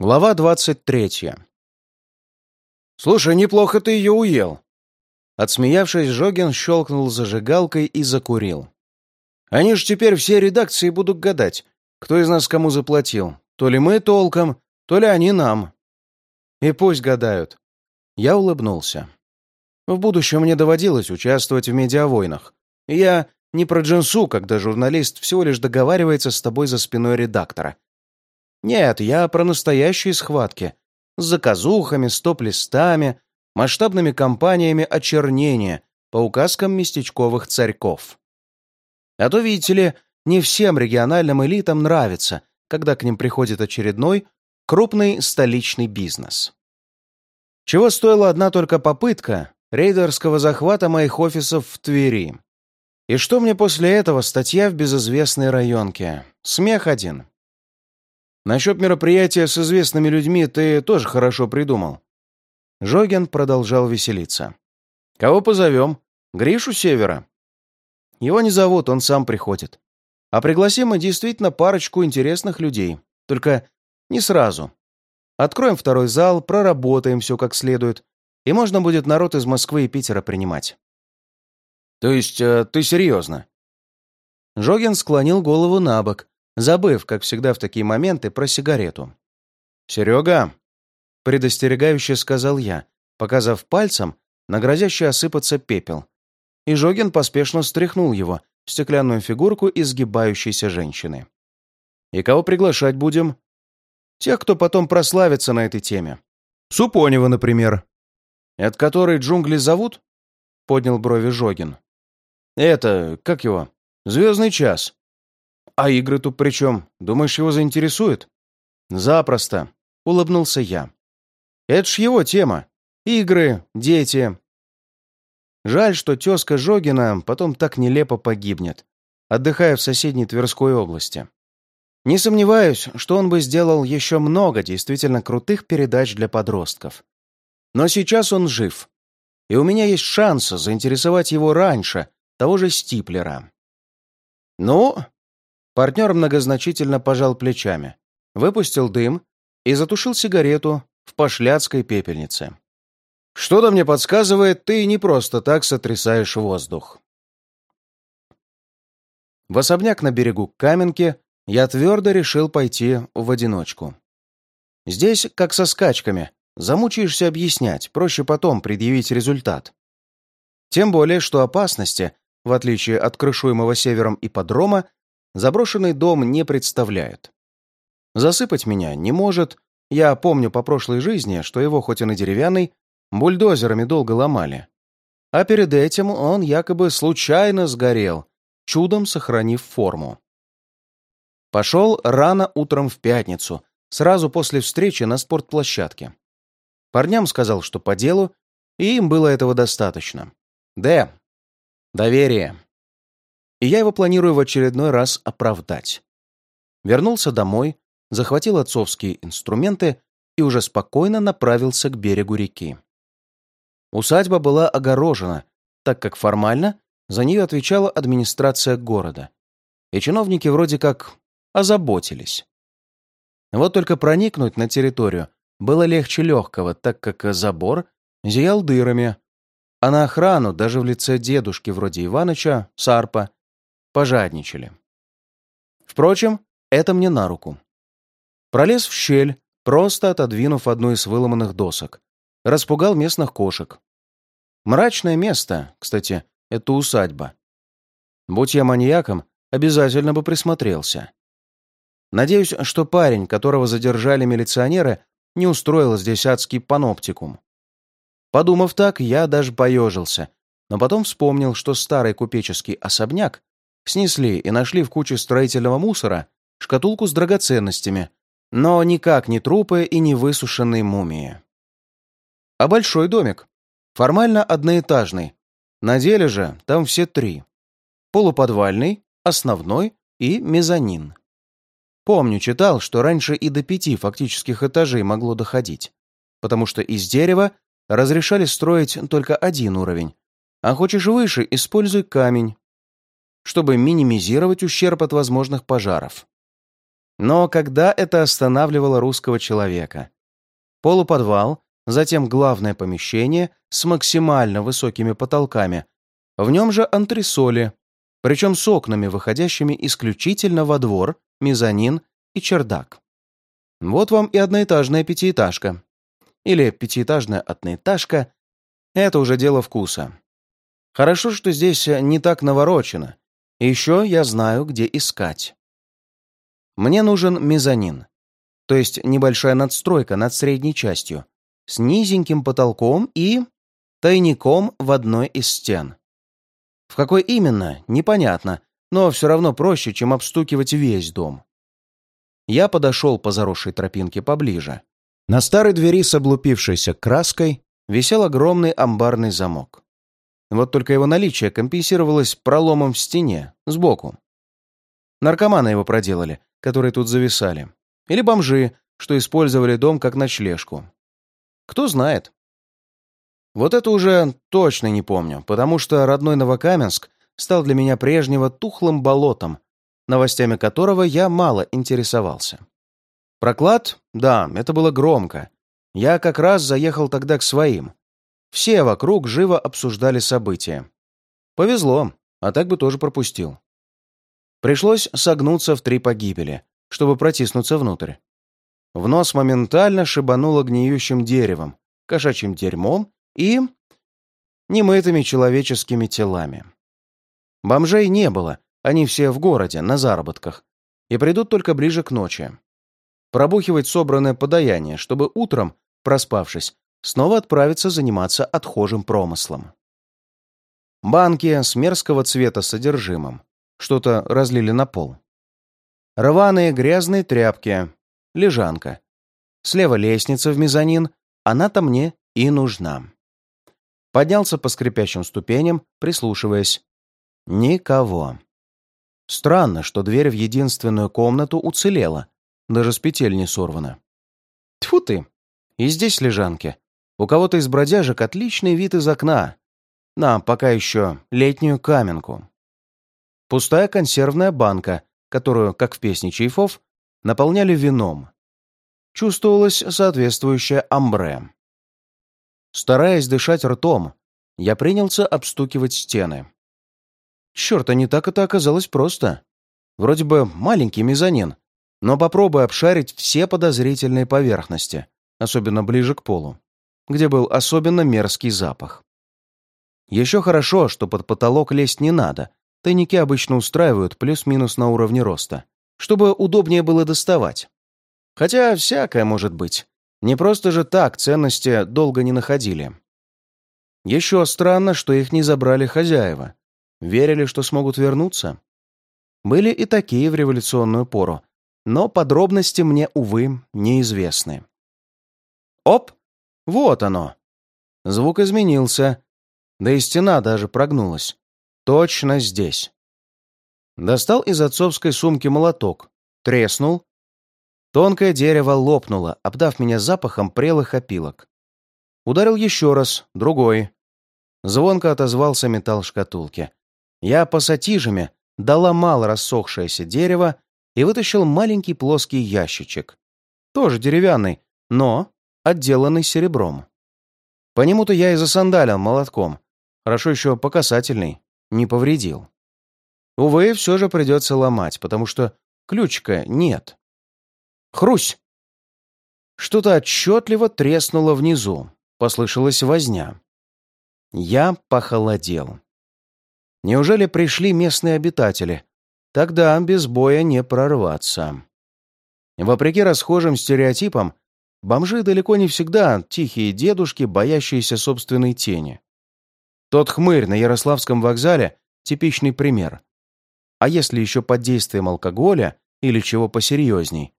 Глава двадцать третья. «Слушай, неплохо ты ее уел!» Отсмеявшись, Жогин щелкнул зажигалкой и закурил. «Они ж теперь все редакции будут гадать, кто из нас кому заплатил. То ли мы толком, то ли они нам. И пусть гадают». Я улыбнулся. В будущем мне доводилось участвовать в медиавойнах. Я не про джинсу, когда журналист всего лишь договаривается с тобой за спиной редактора, нет, я про настоящие схватки. С заказухами, стоп-листами, масштабными кампаниями очернения по указкам местечковых царьков. А то, видите ли, не всем региональным элитам нравится, когда к ним приходит очередной крупный столичный бизнес. Чего стоила одна только попытка рейдерского захвата моих офисов в Твери. И что мне после этого статья в безызвестной районке? Смех один. Насчет мероприятия с известными людьми ты тоже хорошо придумал». Жогин продолжал веселиться. «Кого позовем? Гришу Севера?» «Его не зовут, он сам приходит. А пригласим мы действительно парочку интересных людей. Только не сразу. Откроем второй зал, проработаем все как следует, и можно будет народ из Москвы и Питера принимать». «То есть э, ты серьезно?» Жогин склонил голову на бок, забыв, как всегда в такие моменты, про сигарету. «Серега!» — предостерегающе сказал я, показав пальцем на грозящий осыпаться пепел. И Жогин поспешно стряхнул его в стеклянную фигурку изгибающейся женщины. «И кого приглашать будем?» «Тех, кто потом прославится на этой теме. Супонева, например». «От которой джунгли зовут?» — поднял брови Жогин. «Это, как его? Звездный час», «А игры тут при чем? Думаешь, его заинтересует?» «Запросто», — улыбнулся я. «Это ж его тема. Игры, дети». Жаль, что тезка Жогина потом так нелепо погибнет, отдыхая в соседней Тверской области. Не сомневаюсь, что он бы сделал еще много действительно крутых передач для подростков. Но сейчас он жив, и у меня есть шанс заинтересовать его раньше того же Стиплера. «Ну, Партнер многозначительно пожал плечами, выпустил дым и затушил сигарету в пошляцкой пепельнице. «Что-то мне подсказывает, ты не просто так сотрясаешь воздух». В особняк на берегу Каменки я твердо решил пойти в одиночку. Здесь, как со скачками, замучаешься объяснять, проще потом предъявить результат. Тем более, что опасности, в отличие от крышуемого севером ипподрома, заброшенный дом не представляет. Засыпать меня не может. Я помню по прошлой жизни, что его, хоть и деревянный, бульдозерами долго ломали. А перед этим он якобы случайно сгорел, чудом сохранив форму. Пошел рано утром в пятницу, сразу после встречи на спортплощадке. Парням сказал, что по делу, и им было этого достаточно. Д. Доверие и я его планирую в очередной раз оправдать. Вернулся домой, захватил отцовские инструменты и уже спокойно направился к берегу реки. Усадьба была огорожена, так как формально за нее отвечала администрация города, и чиновники вроде как озаботились. Вот только проникнуть на территорию было легче легкого, так как забор зиял дырами, а на охрану даже в лице дедушки вроде Иваныча, Сарпа, пожадничали. Впрочем, это мне на руку. Пролез в щель, просто отодвинув одну из выломанных досок. Распугал местных кошек. Мрачное место, кстати, это усадьба. Будь я маньяком, обязательно бы присмотрелся. Надеюсь, что парень, которого задержали милиционеры, не устроил здесь адский паноптикум. Подумав так, я даже поежился, но потом вспомнил, что старый купеческий особняк Снесли и нашли в куче строительного мусора шкатулку с драгоценностями, но никак не трупы и не высушенные мумии. А большой домик. Формально одноэтажный. На деле же там все три. Полуподвальный, основной и мезонин. Помню, читал, что раньше и до пяти фактических этажей могло доходить, потому что из дерева разрешали строить только один уровень, а хочешь выше, используй камень, чтобы минимизировать ущерб от возможных пожаров. Но когда это останавливало русского человека? Полуподвал, затем главное помещение с максимально высокими потолками, в нем же антресоли, причем с окнами, выходящими исключительно во двор, мезонин и чердак. Вот вам и одноэтажная пятиэтажка. Или пятиэтажная одноэтажка. Это уже дело вкуса. Хорошо, что здесь не так наворочено. Еще я знаю, где искать. Мне нужен мезонин, то есть небольшая надстройка над средней частью, с низеньким потолком и тайником в одной из стен. В какой именно, непонятно, но все равно проще, чем обстукивать весь дом. Я подошел по заросшей тропинке поближе. На старой двери с облупившейся краской висел огромный амбарный замок. Вот только его наличие компенсировалось проломом в стене, сбоку. Наркоманы его проделали, которые тут зависали. Или бомжи, что использовали дом как ночлежку. Кто знает. Вот это уже точно не помню, потому что родной Новокаменск стал для меня прежнего тухлым болотом, новостями которого я мало интересовался. Проклад? Да, это было громко. Я как раз заехал тогда к своим. Все вокруг живо обсуждали события. Повезло, а так бы тоже пропустил. Пришлось согнуться в три погибели, чтобы протиснуться внутрь. В нос моментально шибануло гниющим деревом, кошачьим дерьмом и немытыми человеческими телами. Бомжей не было, они все в городе, на заработках, и придут только ближе к ночи. Пробухивать собранное подаяние, чтобы утром, проспавшись, снова отправиться заниматься отхожим промыслом. Банки с мерзкого цвета содержимым. Что-то разлили на пол. Рваные грязные тряпки. Лежанка. Слева лестница в мезонин. Она-то мне и нужна. Поднялся по скрипящим ступеням, прислушиваясь. Никого. Странно, что дверь в единственную комнату уцелела, даже с петель не сорвана. Тьфу ты! И здесь лежанки. У кого-то из бродяжек отличный вид из окна. На, пока еще, летнюю каменку. Пустая консервная банка, которую, как в песне Чайфов, наполняли вином. Чувствовалось соответствующее амбре. Стараясь дышать ртом, я принялся обстукивать стены. Черт, а не так это оказалось просто. Вроде бы маленький мезонин, но попробуй обшарить все подозрительные поверхности, особенно ближе к полу, где был особенно мерзкий запах. Еще хорошо, что под потолок лезть не надо. Тайники обычно устраивают плюс-минус на уровне роста, чтобы удобнее было доставать. Хотя всякое может быть. Не просто же так ценности долго не находили. Еще странно, что их не забрали хозяева. Верили, что смогут вернуться. Были и такие в революционную пору, но подробности мне, увы, неизвестны. Оп! Вот оно! Звук изменился, да и стена даже прогнулась. Точно здесь. Достал из отцовской сумки молоток, треснул. Тонкое дерево лопнуло, обдав меня запахом прелых опилок. Ударил еще раз, другой. Звонко отозвался металл шкатулки. Я пассатижами доломал рассохшееся дерево и вытащил маленький плоский ящичек. Тоже деревянный, но отделанный серебром. По нему-то я и засандалил молотком. Хорошо еще по касательной, не повредил. Увы, все же придется ломать, потому что ключика нет. Хрусь! Что-то отчетливо треснуло внизу. Послышалась возня. Я похолодел. Неужели пришли местные обитатели? Тогда без боя не прорваться. Вопреки расхожим стереотипам, бомжи далеко не всегда тихие дедушки, боящиеся собственной тени. Тот хмырь на Ярославском вокзале — типичный пример. А если еще под действием алкоголя или чего посерьезней?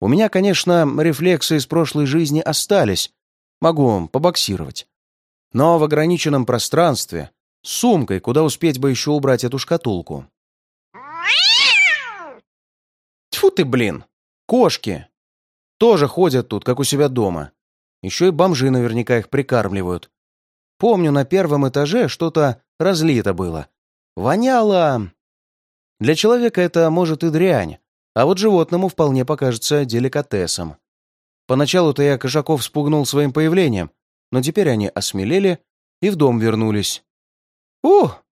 У меня, конечно, рефлексы из прошлой жизни остались. Могу побоксировать. Но в ограниченном пространстве с сумкой, куда успеть бы еще убрать эту шкатулку. Тьфу ты, блин! Кошки! Тоже ходят тут, как у себя дома. Еще и бомжи наверняка их прикармливают. Помню, на первом этаже что-то разлито было. Воняло... Для человека это, может, и дрянь, А вот животному вполне покажется деликатесом. Поначалу-то я кошаков спугнул своим появлением, но теперь они осмелели и в дом вернулись. Ух!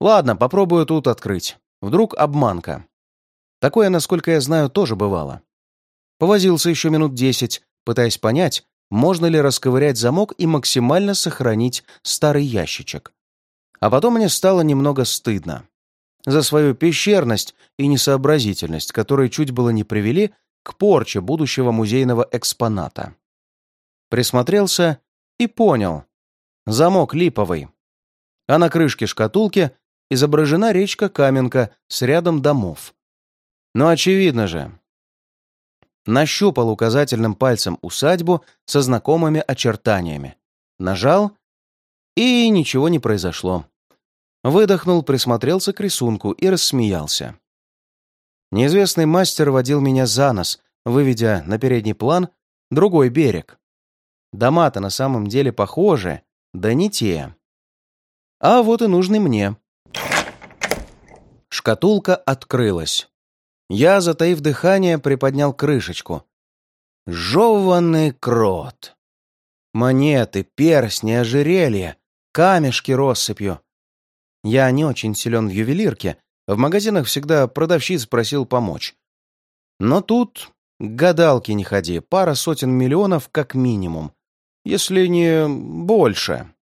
Ладно, попробую тут открыть. Вдруг обманка. Такое, насколько я знаю, тоже бывало. Повозился еще минут десять, пытаясь понять, можно ли расковырять замок и максимально сохранить старый ящичек. А потом мне стало немного стыдно за свою пещерность и несообразительность, которые чуть было не привели к порче будущего музейного экспоната. Присмотрелся и понял. Замок липовый. А на крышке шкатулки изображена речка Каменка с рядом домов. Но очевидно же. Нащупал указательным пальцем усадьбу со знакомыми очертаниями. Нажал, и ничего не произошло. Выдохнул, присмотрелся к рисунку и рассмеялся. Неизвестный мастер водил меня за нос, выведя на передний план другой берег. Дома-то на самом деле похожи, да не те. А вот и нужный мне. Шкатулка открылась. Я, затаив дыхание, приподнял крышечку. Жеванный крот. Монеты, перстни, ожерелья, камешки россыпью. Я не очень силен в ювелирке, в магазинах всегда продавщиц просил помочь. Но тут к гадалке не ходи, пара сотен миллионов как минимум, если не больше.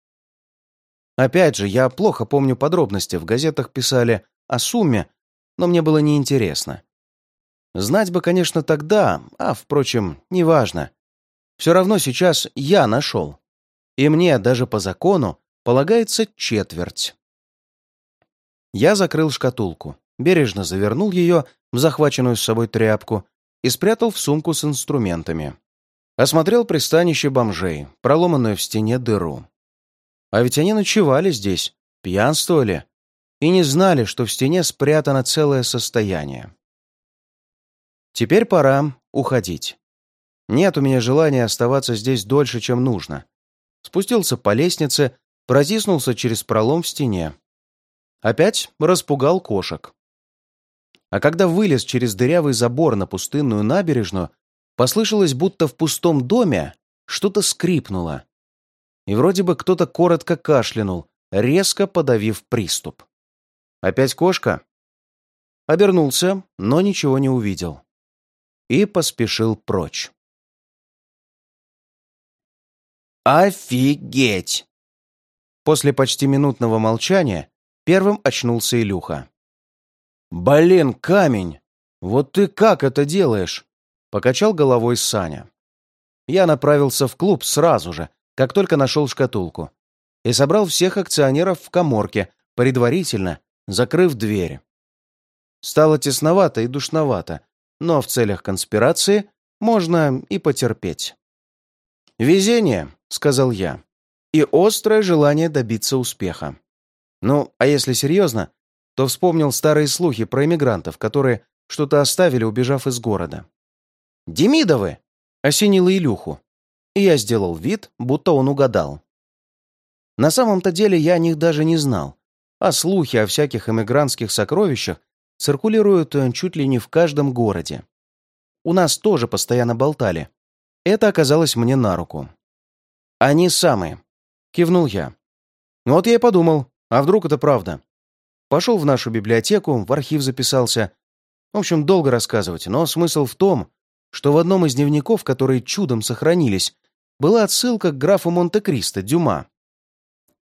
Опять же, я плохо помню подробности, в газетах писали о сумме, но мне было неинтересно. Знать бы, конечно, тогда, а, впрочем, неважно. Все равно сейчас я нашел. И мне даже по закону полагается четверть. Я закрыл шкатулку, бережно завернул ее в захваченную с собой тряпку и спрятал в сумку с инструментами. Осмотрел пристанище бомжей, проломанную в стене дыру. А ведь они ночевали здесь, пьянствовали и не знали, что в стене спрятано целое состояние. Теперь пора уходить. Нет у меня желания оставаться здесь дольше, чем нужно. Спустился по лестнице, протиснулся через пролом в стене. Опять распугал кошек. А когда вылез через дырявый забор на пустынную набережную, послышалось, будто в пустом доме что-то скрипнуло. И вроде бы кто-то коротко кашлянул, резко подавив приступ. «Опять кошка?» Обернулся, но ничего не увидел. И поспешил прочь. «Офигеть!» После почти минутного молчания Первым очнулся Илюха. «Блин, камень! Вот ты как это делаешь?» Покачал головой Саня. Я направился в клуб сразу же, как только нашел шкатулку, и собрал всех акционеров в коморке, предварительно закрыв дверь. Стало тесновато и душновато, но в целях конспирации можно и потерпеть. «Везение», — сказал я, — «и острое желание добиться успеха. Ну, а если серьезно, то вспомнил старые слухи про эмигрантов, которые что-то оставили, убежав из города. «Демидовы!» — осенило Илюху. И я сделал вид, будто он угадал. На самом-то деле я о них даже не знал, а слухи о всяких эмигрантских сокровищах циркулируют э, чуть ли не в каждом городе. У нас тоже постоянно болтали. Это оказалось мне на руку. «Они самые», — кивнул я. Вот я и подумал, а вдруг это правда? Пошел в нашу библиотеку, в архив записался. В общем, долго рассказывать, но смысл в том, что в одном из дневников, которые чудом сохранились, была отсылка к графу Монте-Кристо, Дюма.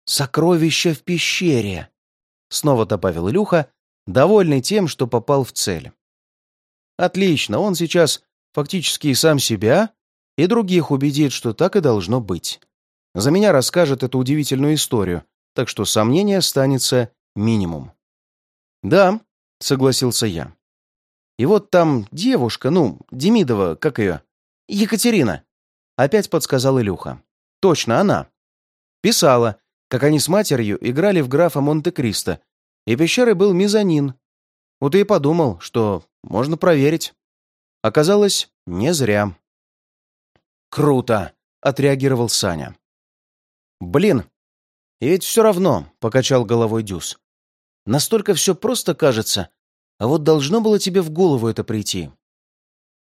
«Сокровища в пещере», — снова добавил Илюха, довольный тем, что попал в цель. «Отлично, он сейчас фактически и сам себя, и других убедит, что так и должно быть. За меня расскажет эту удивительную историю, так что сомнения останется минимум. «Да», — согласился я. «И вот там девушка, ну, Демидова, как ее? Екатерина», — опять подсказал Илюха. «Точно, она. Писала, как они с матерью играли в графа Монте-Кристо, и пещерой был мезонин. Вот и подумал, что можно проверить. Оказалось, не зря». «Круто!» — отреагировал Саня. «Блин, и ведь все равно, — покачал головой Дюс, — настолько все просто кажется, А вот должно было тебе в голову это прийти.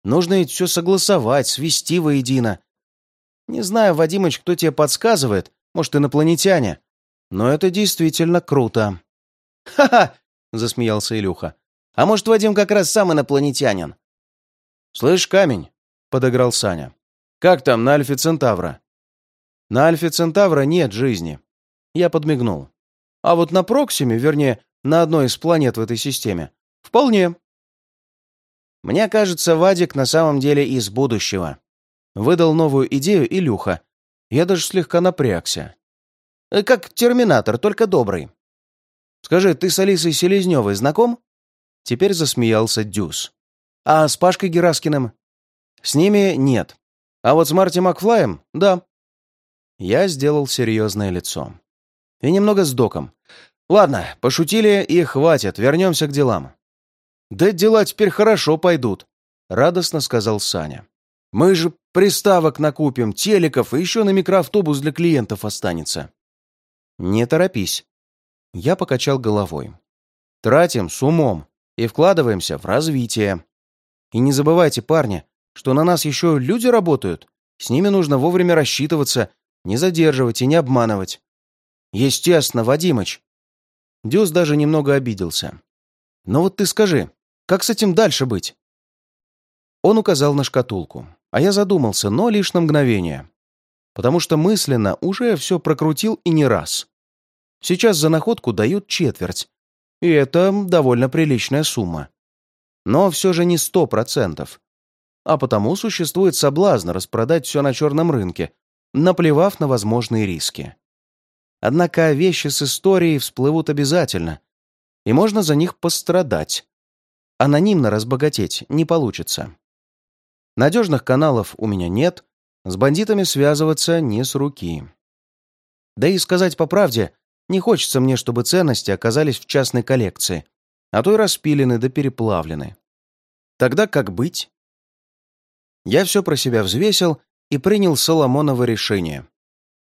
Нужно ведь все согласовать, свести воедино. Не знаю, Вадимыч, кто тебе подсказывает, может, инопланетяне, но это действительно круто. «Ха-ха!» — засмеялся Илюха. «А может, Вадим как раз сам инопланетянин?» «Слышь, камень!» — подыграл Саня. «Как там на Альфе Центавра?» «На Альфе Центавра нет жизни». Я подмигнул. «А вот на Проксиме, вернее, на одной из планет в этой системе, вполне». «Мне кажется, Вадик на самом деле из будущего», — выдал новую идею Илюха. Я даже слегка напрягся. «Э, «Как Терминатор, только добрый». «Скажи, ты с Алисой Селезневой знаком?» Теперь засмеялся Дюс. «А с Пашкой Гераскиным?» «С ними нет. А вот с Марти Макфлаем — да». Я сделал серьезное лицо. И немного с доком. «Ладно, пошутили и хватит, вернемся к делам». «Да дела теперь хорошо пойдут», — радостно сказал Саня. «Мы же приставок накупим, телеков и еще на микроавтобус для клиентов останется». «Не торопись». Я покачал головой. «Тратим с умом и вкладываемся в развитие. И не забывайте, парни, что на нас еще люди работают. С ними нужно вовремя рассчитываться, не задерживать и не обманывать. Естественно, Вадимыч. Дюс даже немного обиделся. Но вот ты скажи, как с этим дальше быть? Он указал на шкатулку, а я задумался, но лишь на мгновение. Потому что мысленно уже все прокрутил и не раз. Сейчас за находку дают четверть. И это довольно приличная сумма. Но все же не сто процентов а потому существует соблазн распродать все на черном рынке, наплевав на возможные риски. Однако вещи с историей всплывут обязательно, и можно за них пострадать. Анонимно разбогатеть не получится. Надежных каналов у меня нет, с бандитами связываться не с руки. Да и сказать по правде, не хочется мне, чтобы ценности оказались в частной коллекции, а то и распилены да переплавлены. Тогда как быть? Я все про себя взвесил и принял Соломоново решение.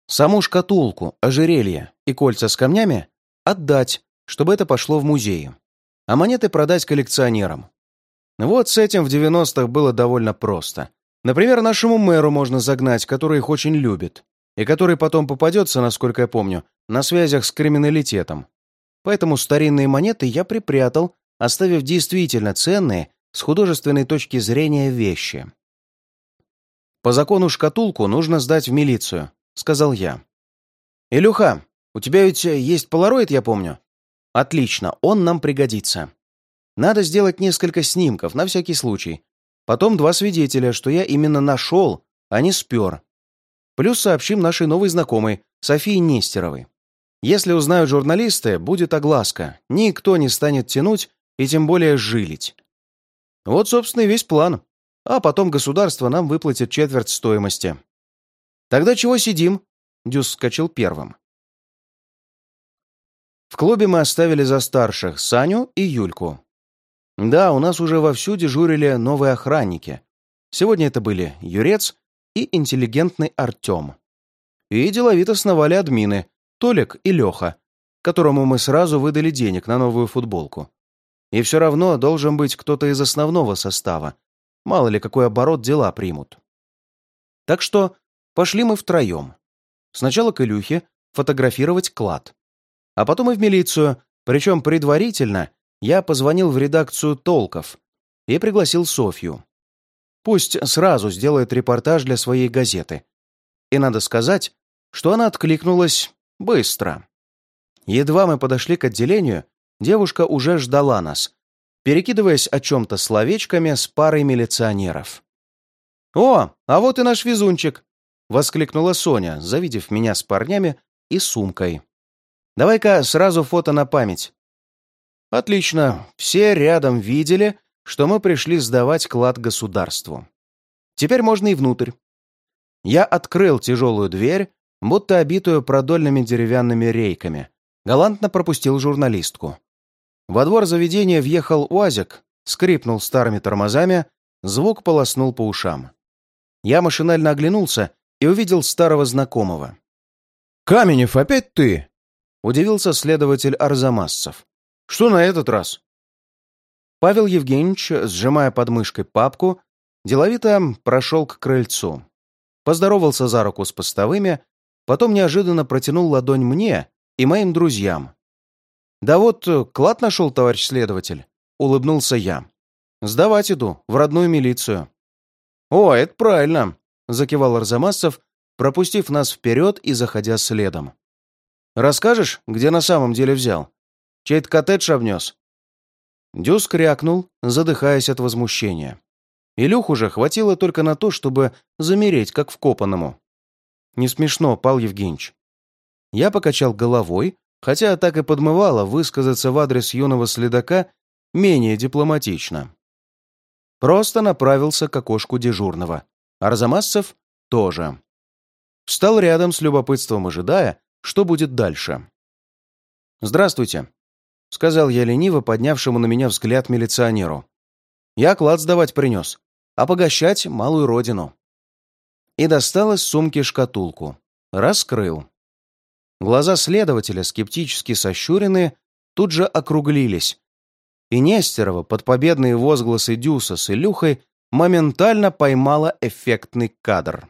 Саму шкатулку, ожерелье и кольца с камнями отдать, чтобы это пошло в музей, а монеты продать коллекционерам. Вот с этим в 90-х было довольно просто. Например, нашему мэру можно загнать, который их очень любит, и который потом попадется, насколько я помню, на связях с криминалитетом. Поэтому старинные монеты я припрятал, оставив действительно ценные с художественной точки зрения вещи. «По закону шкатулку нужно сдать в милицию», — сказал я. «Илюха, у тебя ведь есть полароид, я помню?» «Отлично, он нам пригодится. Надо сделать несколько снимков, на всякий случай. Потом два свидетеля, что я именно нашел, а не спер. Плюс сообщим нашей новой знакомой, Софии Нестеровой. Если узнают журналисты, будет огласка. Никто не станет тянуть и тем более жилить. Вот, собственно, и весь план а потом государство нам выплатит четверть стоимости. Тогда чего сидим? Дюс вскочил первым. В клубе мы оставили за старших Саню и Юльку. Да, у нас уже вовсю дежурили новые охранники. Сегодня это были Юрец и интеллигентный Артем. И деловито сновали админы Толик и Леха, которому мы сразу выдали денег на новую футболку. И все равно должен быть кто-то из основного состава, Мало ли, какой оборот дела примут. Так что пошли мы втроем. Сначала к Илюхе фотографировать клад. А потом и в милицию, причем предварительно я позвонил в редакцию «Толков» и пригласил Софью. Пусть сразу сделает репортаж для своей газеты. И надо сказать, что она откликнулась быстро. Едва мы подошли к отделению, девушка уже ждала нас, перекидываясь о чем-то словечками с парой милиционеров. «О, а вот и наш везунчик!» — воскликнула Соня, завидев меня с парнями и сумкой. «Давай-ка сразу фото на память». «Отлично, все рядом видели, что мы пришли сдавать клад государству. Теперь можно и внутрь». Я открыл тяжелую дверь, будто обитую продольными деревянными рейками, галантно пропустил журналистку. Во двор заведения въехал УАЗик, скрипнул старыми тормозами, звук полоснул по ушам. Я машинально оглянулся и увидел старого знакомого. «Каменев, опять ты?» — удивился следователь Арзамасцев. «Что на этот раз?» Павел Евгеньевич, сжимая под мышкой папку, деловито прошел к крыльцу. Поздоровался за руку с постовыми, потом неожиданно протянул ладонь мне и моим друзьям. «Да вот, клад нашел, товарищ следователь», — улыбнулся я. «Сдавать иду, в родную милицию». «О, это правильно», — закивал Арзамасцев, пропустив нас вперед и заходя следом. «Расскажешь, где на самом деле взял? Чей-то коттедж обнес?» Дюс крякнул, задыхаясь от возмущения. Илюху же хватило только на то, чтобы замереть, как вкопанному. «Не смешно, Пал Евгеньевич». Я покачал головой, хотя так и подмывало высказаться в адрес юного следака менее дипломатично. Просто направился к окошку дежурного. Арзамасцев тоже. Встал рядом с любопытством, ожидая, что будет дальше. «Здравствуйте», — сказал я лениво поднявшему на меня взгляд милиционеру. «Я клад сдавать принес, а погощать малую родину». И достал из сумки шкатулку. Раскрыл. Глаза следователя, скептически сощуренные, тут же округлились. И Нестерова под победные возгласы Дюса с Илюхой моментально поймала эффектный кадр.